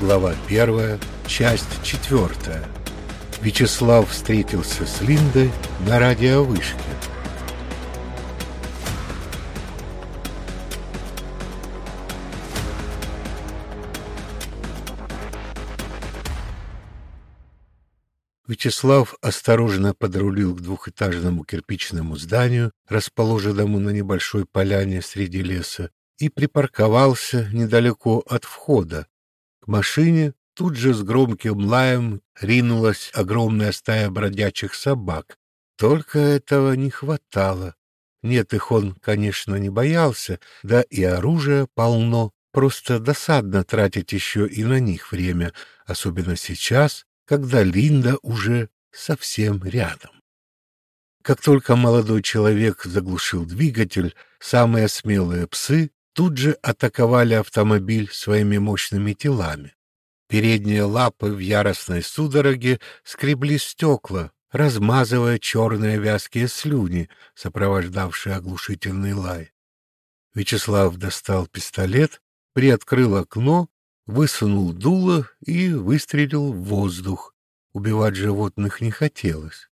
глава 1, часть 4. Вячеслав встретился с Линдой на радиовышке. Вячеслав осторожно подрулил к двухэтажному кирпичному зданию, расположенному на небольшой поляне среди леса, и припарковался недалеко от входа. К машине тут же с громким лаем ринулась огромная стая бродячих собак. Только этого не хватало. Нет, их он, конечно, не боялся, да и оружия полно. Просто досадно тратить еще и на них время, особенно сейчас, когда Линда уже совсем рядом. Как только молодой человек заглушил двигатель, самые смелые псы тут же атаковали автомобиль своими мощными телами. Передние лапы в яростной судороге скребли стекла, размазывая черные вязкие слюни, сопровождавшие оглушительный лай. Вячеслав достал пистолет, приоткрыл окно, высунул дуло и выстрелил в воздух. Убивать животных не хотелось.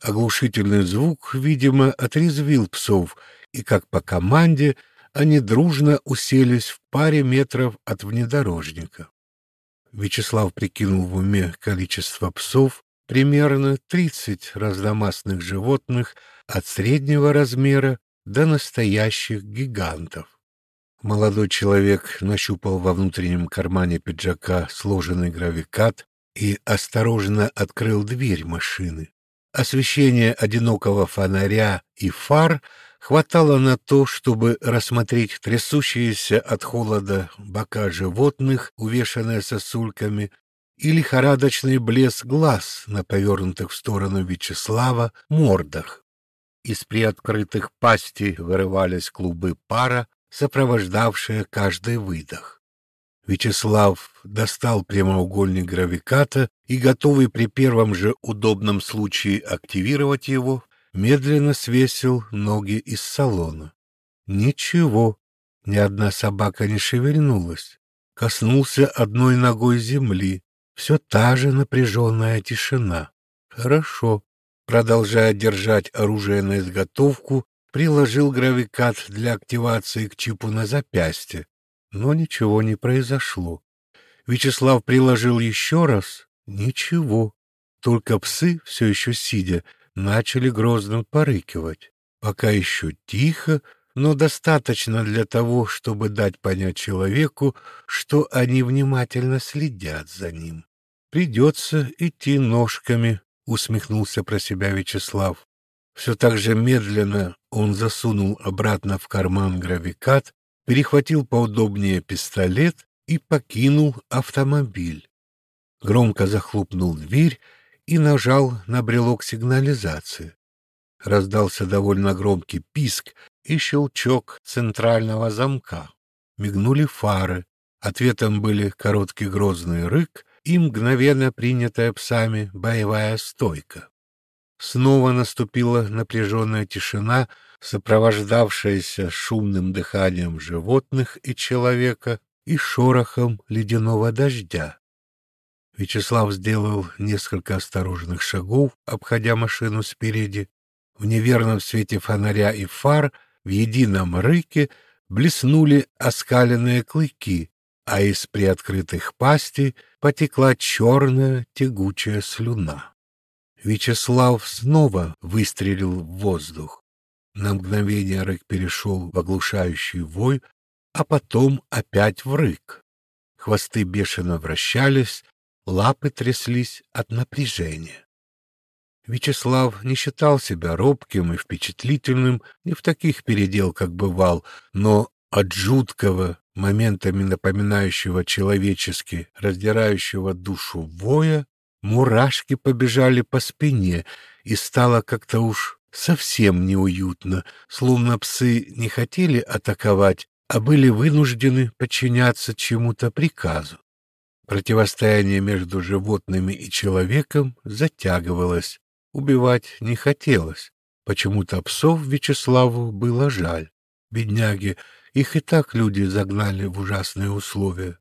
Оглушительный звук, видимо, отрезвил псов, и, как по команде, они дружно уселись в паре метров от внедорожника. Вячеслав прикинул в уме количество псов, примерно 30 разномастных животных от среднего размера до настоящих гигантов. Молодой человек нащупал во внутреннем кармане пиджака сложенный гравикат и осторожно открыл дверь машины. Освещение одинокого фонаря и фар хватало на то, чтобы рассмотреть трясущиеся от холода бока животных, увешанные сосульками, и лихорадочный блеск глаз на повернутых в сторону Вячеслава мордах. Из приоткрытых пастей вырывались клубы пара, сопровождавшие каждый выдох. Вячеслав достал прямоугольник гравиката и, готовый при первом же удобном случае активировать его, медленно свесил ноги из салона. Ничего, ни одна собака не шевельнулась. Коснулся одной ногой земли. Все та же напряженная тишина. Хорошо. Продолжая держать оружие на изготовку, приложил гравикат для активации к чипу на запястье. Но ничего не произошло. Вячеслав приложил еще раз. Ничего. Только псы, все еще сидя, начали грозно порыкивать. Пока еще тихо, но достаточно для того, чтобы дать понять человеку, что они внимательно следят за ним. «Придется идти ножками», — усмехнулся про себя Вячеслав. Все так же медленно он засунул обратно в карман гравикат перехватил поудобнее пистолет и покинул автомобиль. Громко захлопнул дверь и нажал на брелок сигнализации. Раздался довольно громкий писк и щелчок центрального замка. Мигнули фары. Ответом были короткий грозный рык и мгновенно принятая псами боевая стойка. Снова наступила напряженная тишина, сопровождавшаяся шумным дыханием животных и человека и шорохом ледяного дождя. Вячеслав сделал несколько осторожных шагов, обходя машину спереди. В неверном свете фонаря и фар в едином рыке блеснули оскаленные клыки, а из приоткрытых пастей потекла черная тягучая слюна. Вячеслав снова выстрелил в воздух. На мгновение рык перешел в оглушающий вой, а потом опять в рык. Хвосты бешено вращались, лапы тряслись от напряжения. Вячеслав не считал себя робким и впечатлительным не в таких переделках бывал, но от жуткого, моментами напоминающего человечески, раздирающего душу воя, мурашки побежали по спине, и стало как-то уж совсем неуютно, словно псы не хотели атаковать, а были вынуждены подчиняться чему-то приказу. Противостояние между животными и человеком затягивалось, убивать не хотелось. Почему-то псов Вячеславу было жаль. Бедняги, их и так люди загнали в ужасные условия.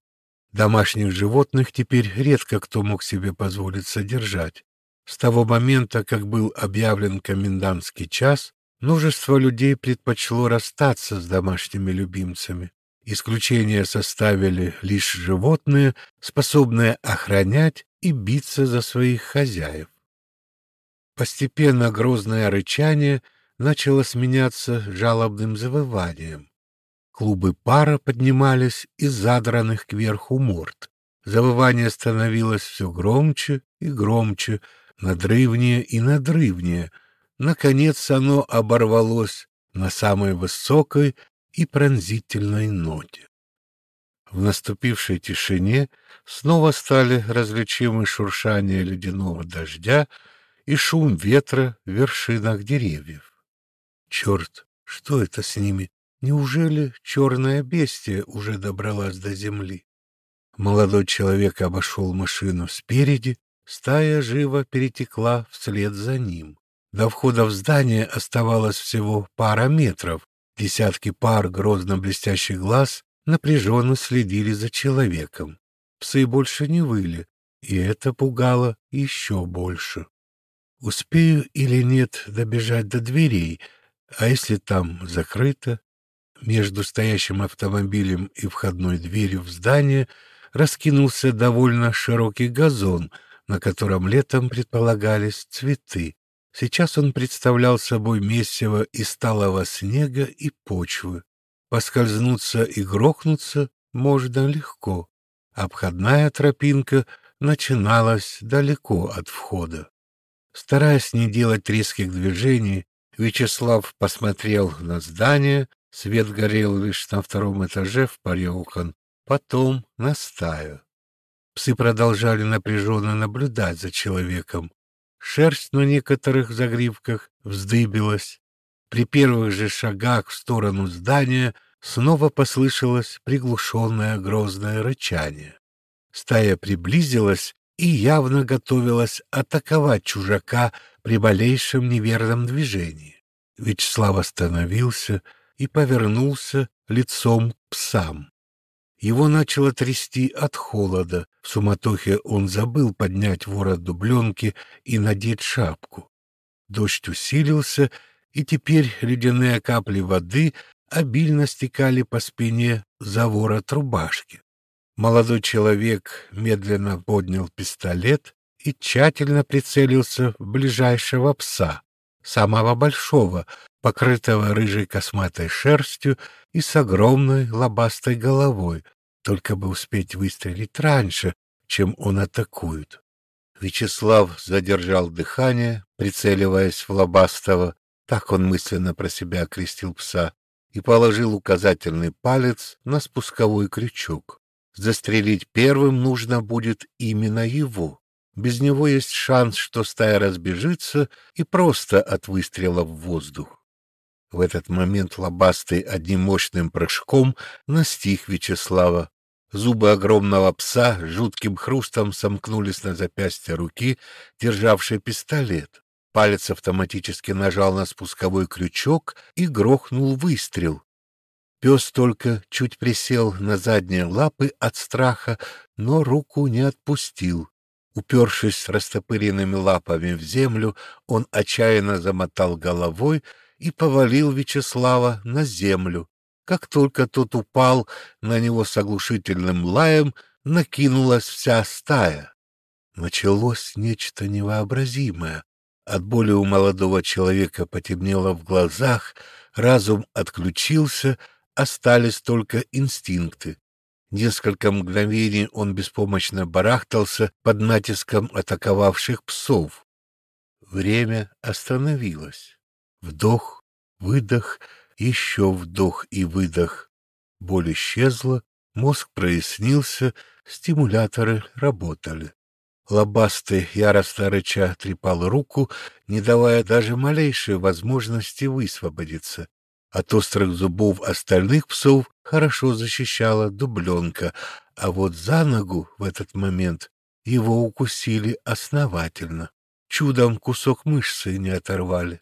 Домашних животных теперь редко кто мог себе позволить содержать. С того момента, как был объявлен комендантский час, множество людей предпочло расстаться с домашними любимцами. Исключение составили лишь животные, способные охранять и биться за своих хозяев. Постепенно грозное рычание начало сменяться жалобным завыванием. Клубы пара поднимались из задранных кверху морд. Завывание становилось все громче и громче, надрывнее и надрывнее. Наконец оно оборвалось на самой высокой и пронзительной ноте. В наступившей тишине снова стали различимы шуршание ледяного дождя и шум ветра в вершинах деревьев. Черт, что это с ними? Неужели черная бестия уже добралась до земли? Молодой человек обошел машину спереди, стая живо перетекла вслед за ним. До входа в здание оставалось всего пара метров. Десятки пар грозно-блестящих глаз напряженно следили за человеком. Псы больше не выли, и это пугало еще больше. Успею или нет добежать до дверей, а если там закрыто? Между стоящим автомобилем и входной дверью в здание раскинулся довольно широкий газон, на котором летом предполагались цветы. Сейчас он представлял собой месиво из сталого снега и почвы. Поскользнуться и грохнуться можно легко. Обходная тропинка начиналась далеко от входа. Стараясь не делать резких движений, Вячеслав посмотрел на здание, Свет горел лишь на втором этаже в паре окон, потом на стаю. Псы продолжали напряженно наблюдать за человеком. Шерсть на некоторых загривках вздыбилась. При первых же шагах в сторону здания снова послышалось приглушенное грозное рычание. Стая приблизилась и явно готовилась атаковать чужака при малейшем неверном движении. Вячеслав остановился и повернулся лицом к псам. Его начало трясти от холода. В суматохе он забыл поднять ворот дубленки и надеть шапку. Дождь усилился, и теперь ледяные капли воды обильно стекали по спине за ворот рубашки. Молодой человек медленно поднял пистолет и тщательно прицелился в ближайшего пса, самого большого, покрытого рыжей косматой шерстью и с огромной лобастой головой, только бы успеть выстрелить раньше, чем он атакует. Вячеслав задержал дыхание, прицеливаясь в лобастого, так он мысленно про себя окрестил пса, и положил указательный палец на спусковой крючок. Застрелить первым нужно будет именно его. Без него есть шанс, что стая разбежится и просто от выстрела в воздух. В этот момент лобастый одним мощным прыжком настиг Вячеслава. Зубы огромного пса жутким хрустом сомкнулись на запястье руки, державшей пистолет. Палец автоматически нажал на спусковой крючок и грохнул выстрел. Пес только чуть присел на задние лапы от страха, но руку не отпустил. Упершись растопыренными лапами в землю, он отчаянно замотал головой, и повалил Вячеслава на землю. Как только тот упал, на него с оглушительным лаем накинулась вся стая. Началось нечто невообразимое. От боли у молодого человека потемнело в глазах, разум отключился, остались только инстинкты. Несколько мгновений он беспомощно барахтался под натиском атаковавших псов. Время остановилось. Вдох, выдох, еще вдох и выдох. Боль исчезла, мозг прояснился, стимуляторы работали. Лобастый, яростно рыча, трепал руку, не давая даже малейшей возможности высвободиться. От острых зубов остальных псов хорошо защищала дубленка, а вот за ногу в этот момент его укусили основательно. Чудом кусок мышцы не оторвали.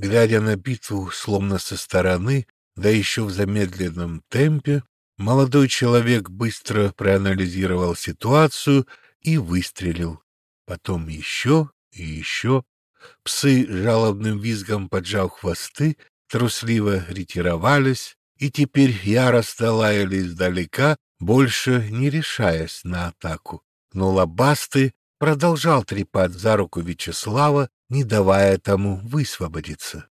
Глядя на битву, словно со стороны, да еще в замедленном темпе, Молодой человек быстро проанализировал ситуацию и выстрелил. Потом еще и еще. Псы жалобным визгом поджав хвосты, трусливо ретировались и теперь яростно лаяли издалека, больше не решаясь на атаку. Но Лобастый продолжал трепать за руку Вячеслава, не давая тому высвободиться.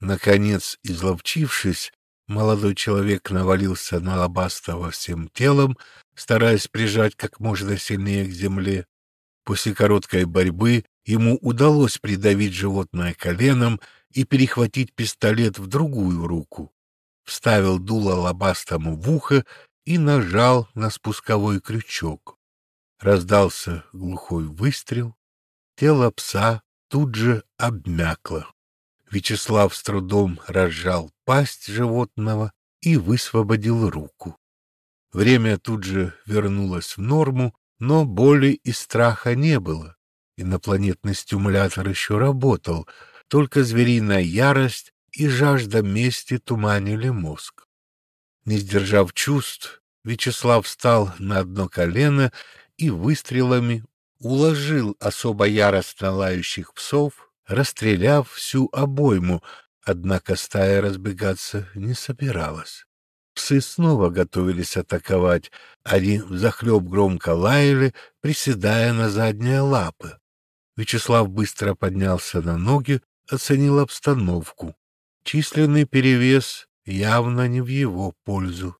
Наконец, изловчившись, молодой человек навалился на Лобастого всем телом, стараясь прижать как можно сильнее к земле. После короткой борьбы ему удалось придавить животное коленом и перехватить пистолет в другую руку. Вставил дуло лобастому в ухо и нажал на спусковой крючок. Раздался глухой выстрел. Тело пса тут же обмякло. Вячеслав с трудом разжал пасть животного и высвободил руку. Время тут же вернулось в норму, но боли и страха не было. Инопланетный стимулятор еще работал, только звериная ярость и жажда мести туманили мозг. Не сдержав чувств, Вячеслав встал на одно колено и выстрелами уложил особо яростно лающих псов, расстреляв всю обойму, однако стая разбегаться не собиралась. Псы снова готовились атаковать, они взахлеб громко лаяли, приседая на задние лапы. Вячеслав быстро поднялся на ноги, оценил обстановку. Численный перевес явно не в его пользу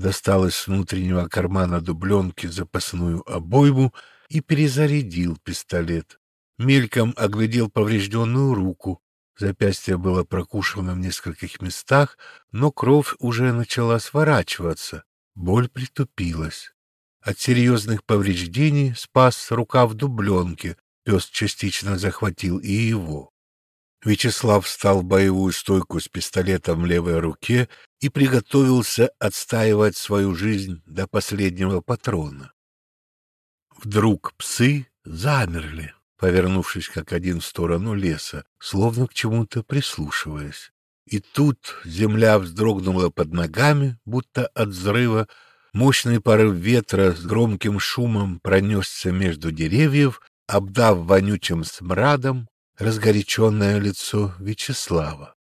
достал из внутреннего кармана дубленки запасную обойму и перезарядил пистолет. Мельком оглядел поврежденную руку. Запястье было прокушено в нескольких местах, но кровь уже начала сворачиваться. Боль притупилась. От серьезных повреждений спас рука в дубленке. Пес частично захватил и его. Вячеслав встал в боевую стойку с пистолетом в левой руке и приготовился отстаивать свою жизнь до последнего патрона. Вдруг псы замерли, повернувшись как один в сторону леса, словно к чему-то прислушиваясь. И тут земля вздрогнула под ногами, будто от взрыва. Мощный порыв ветра с громким шумом пронесся между деревьев, обдав вонючим смрадом разгоряченное лицо Вячеслава.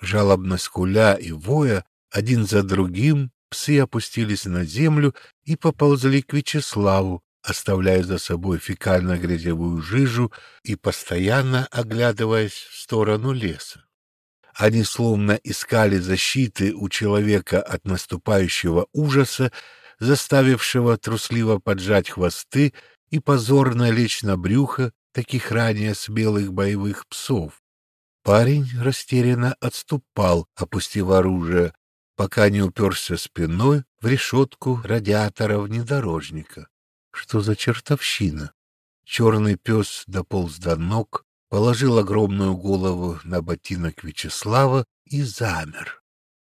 Жалобно скуля и воя, один за другим, псы опустились на землю и поползли к Вячеславу, оставляя за собой фекально-грязевую жижу и постоянно оглядываясь в сторону леса. Они словно искали защиты у человека от наступающего ужаса, заставившего трусливо поджать хвосты и позорно лечь на брюхо, таких ранее смелых боевых псов. Парень растерянно отступал, опустив оружие, пока не уперся спиной в решетку радиатора внедорожника. Что за чертовщина? Черный пес дополз до ног, положил огромную голову на ботинок Вячеслава и замер.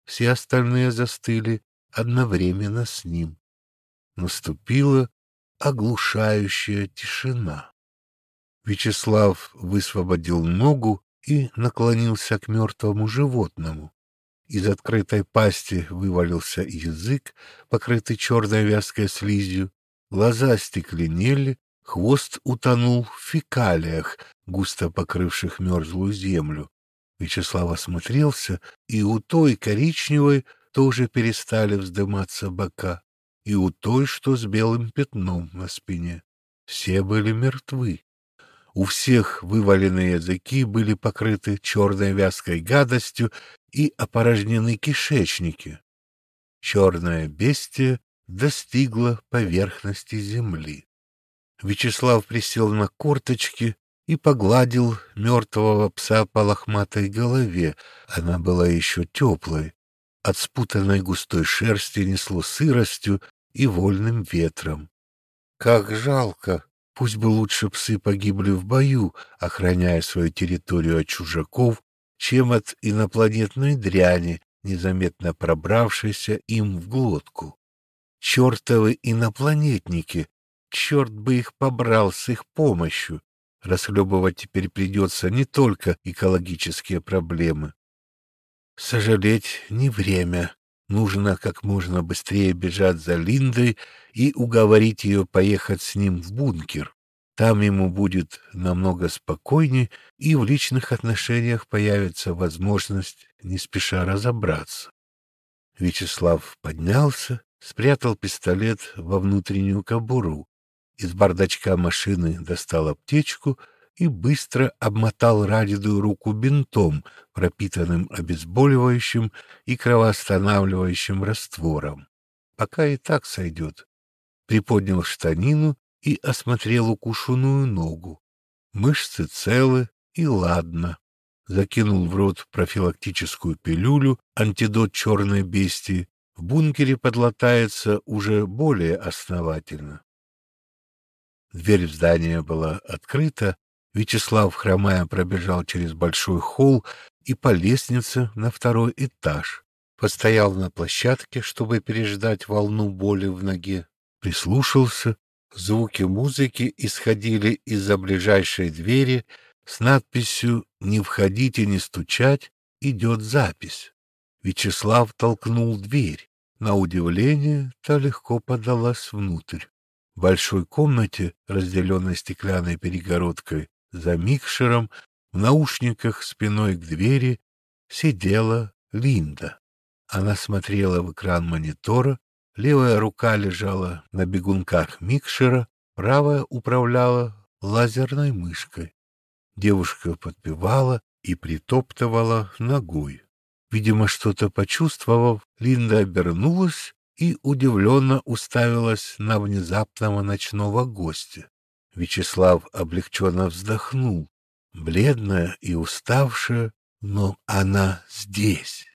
Все остальные застыли одновременно с ним. Наступила оглушающая тишина. Вячеслав высвободил ногу и наклонился к мертвому животному. Из открытой пасти вывалился язык, покрытый черной вязкой слизью, глаза стекленели, хвост утонул в фекалиях, густо покрывших мерзлую землю. Вячеслав осмотрелся, и у той коричневой тоже перестали вздыматься бока, и у той, что с белым пятном на спине. Все были мертвы. У всех вываленные языки были покрыты черной вязкой гадостью и опорожнены кишечники. Черное бестие достигло поверхности земли. Вячеслав присел на корточки и погладил мертвого пса по лохматой голове. Она была еще теплой. От спутанной густой шерсти несло сыростью и вольным ветром. Как жалко, Пусть бы лучше псы погибли в бою, охраняя свою территорию от чужаков, чем от инопланетной дряни, незаметно пробравшейся им в глотку. Чертовы инопланетники! Черт бы их побрал с их помощью! Расхлебывать теперь придется не только экологические проблемы. Сожалеть не время. Нужно как можно быстрее бежать за Линдой и уговорить ее поехать с ним в бункер. Там ему будет намного спокойнее, и в личных отношениях появится возможность не спеша разобраться. Вячеслав поднялся, спрятал пистолет во внутреннюю кобуру, из бардачка машины достал аптечку и быстро обмотал раненую руку бинтом, пропитанным обезболивающим и кровоостанавливающим раствором. Пока и так сойдет. Приподнял штанину и осмотрел укушенную ногу. Мышцы целы и ладно. Закинул в рот профилактическую пилюлю, антидот черной бестии. В бункере подлатается уже более основательно. Дверь в здание была открыта. Вячеслав, хромая, пробежал через большой холл и по лестнице на второй этаж. Постоял на площадке, чтобы переждать волну боли в ноге. Прислушался. Звуки музыки исходили из-за ближайшей двери с надписью «Не входите, не стучать, идет запись». Вячеслав толкнул дверь. На удивление, та легко подалась внутрь. В большой комнате, разделенной стеклянной перегородкой, за микшером, в наушниках спиной к двери, сидела Линда. Она смотрела в экран монитора, левая рука лежала на бегунках микшера, правая управляла лазерной мышкой. Девушка подпевала и притоптывала ногой. Видимо, что-то почувствовав, Линда обернулась и удивленно уставилась на внезапного ночного гостя. Вячеслав облегченно вздохнул. Бледная и уставшая, но она здесь.